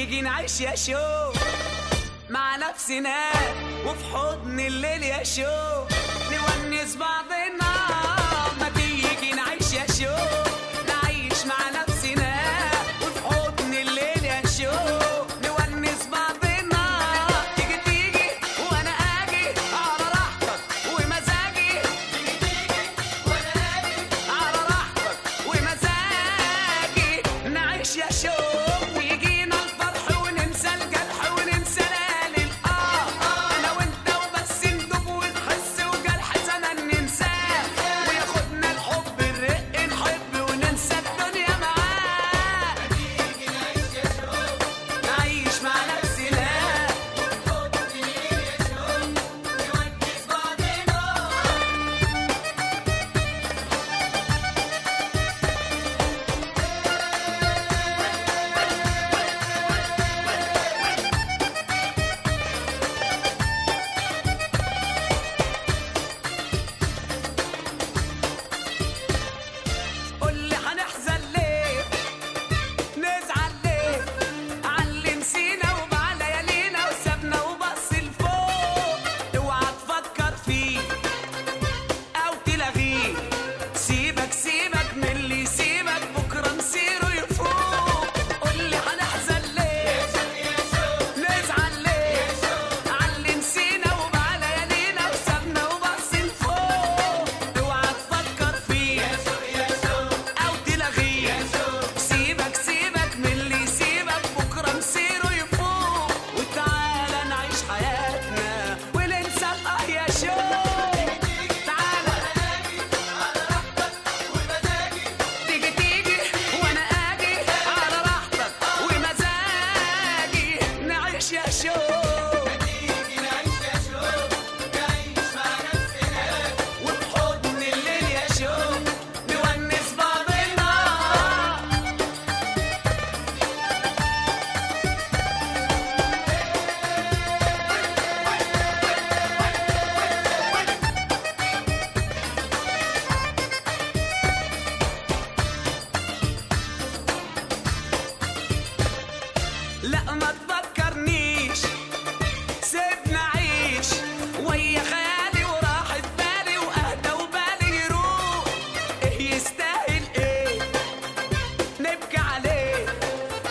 تيجي نعيش يا شو؟ مع نفسنا وفي حضن الليل يا شو؟ نونس بعضنا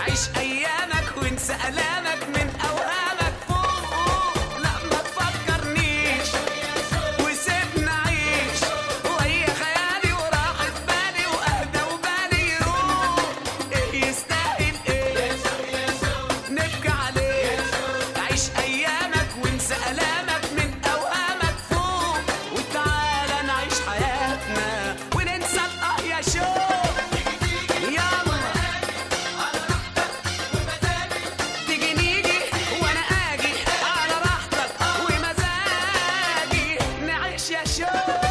عيش أيامك وانسى ألامك من أوهامك. فوق لا لما تفكرنيش وسيبنا عيش. وهي خيالي وراحة بالي وأهدى وبالي يروح. إيه يستاهل إيه؟ نبكي عليه. عيش ايامك yes, yes.